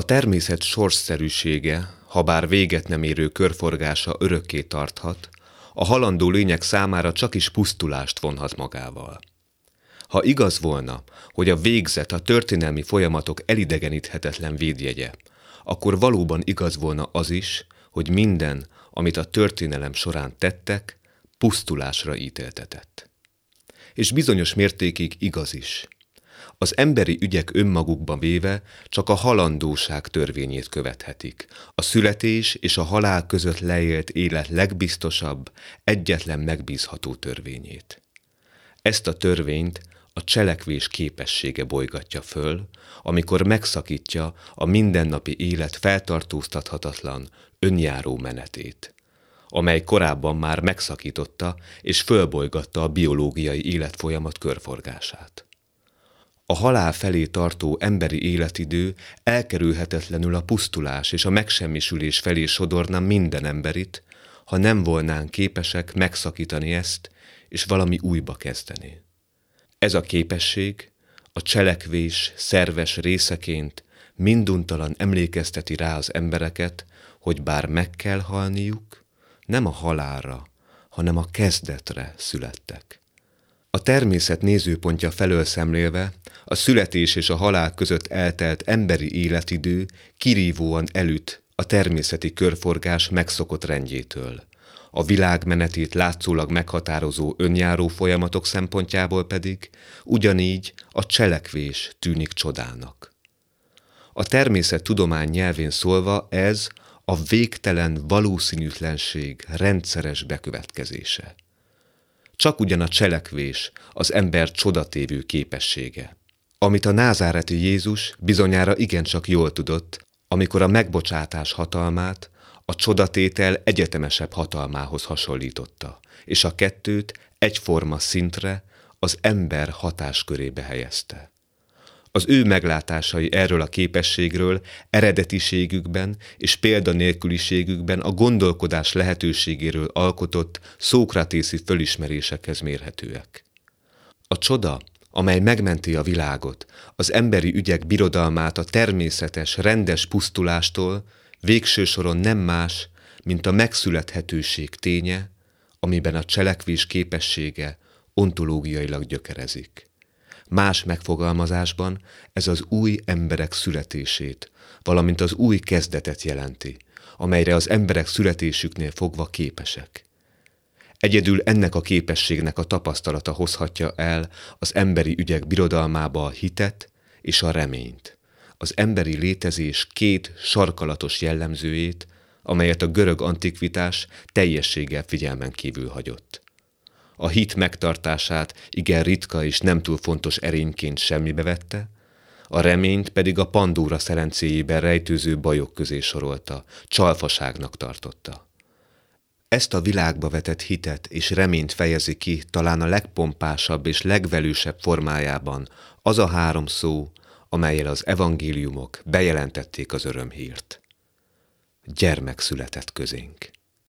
A természet sorsszerűsége, ha bár véget nem érő körforgása örökké tarthat, a halandó lények számára csak is pusztulást vonhat magával. Ha igaz volna, hogy a végzet a történelmi folyamatok elidegeníthetetlen védjegye, akkor valóban igaz volna az is, hogy minden, amit a történelem során tettek, pusztulásra ítéltetett. És bizonyos mértékig igaz is. Az emberi ügyek önmagukban véve csak a halandóság törvényét követhetik. A születés és a halál között leélt élet legbiztosabb, egyetlen megbízható törvényét. Ezt a törvényt a cselekvés képessége bolygatja föl, amikor megszakítja a mindennapi élet feltartóztathatatlan, önjáró menetét, amely korábban már megszakította és fölbolygatta a biológiai életfolyamat körforgását. A halál felé tartó emberi életidő elkerülhetetlenül a pusztulás és a megsemmisülés felé sodorna minden emberit, ha nem volnánk képesek megszakítani ezt, és valami újba kezdeni. Ez a képesség a cselekvés szerves részeként minduntalan emlékezteti rá az embereket, hogy bár meg kell halniuk, nem a halálra, hanem a kezdetre születtek. A természet nézőpontja felől szemlélve, a születés és a halál között eltelt emberi életidő kirívóan elüt a természeti körforgás megszokott rendjétől a világ menetét látszólag meghatározó önjáró folyamatok szempontjából pedig ugyanígy a cselekvés tűnik csodának. A természet tudomány nyelvén szólva ez a végtelen valószínűtlenség rendszeres bekövetkezése. Csak ugyan a cselekvés az ember csodatévő képessége, amit a názáreti Jézus bizonyára igencsak jól tudott, amikor a megbocsátás hatalmát a csodatétel egyetemesebb hatalmához hasonlította, és a kettőt egyforma szintre az ember hatáskörébe helyezte. Az ő meglátásai erről a képességről eredetiségükben és példanélküliségükben a gondolkodás lehetőségéről alkotott szókratészi fölismerésekhez mérhetőek. A csoda, amely megmenti a világot, az emberi ügyek birodalmát a természetes, rendes pusztulástól, végső soron nem más, mint a megszülethetőség ténye, amiben a cselekvés képessége ontológiailag gyökerezik. Más megfogalmazásban ez az új emberek születését, valamint az új kezdetet jelenti, amelyre az emberek születésüknél fogva képesek. Egyedül ennek a képességnek a tapasztalata hozhatja el az emberi ügyek birodalmába a hitet és a reményt az emberi létezés két sarkalatos jellemzőjét, amelyet a görög antikvitás teljességgel figyelmen kívül hagyott. A hit megtartását igen ritka és nem túl fontos erényként semmibe vette, a reményt pedig a pandúra szerencéjében rejtőző bajok közé sorolta, csalfaságnak tartotta. Ezt a világba vetett hitet és reményt fejezi ki talán a legpompásabb és legvelősebb formájában az a három szó, amelyel az evangéliumok bejelentették az örömhírt. Gyermek született közénk.